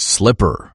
slipper.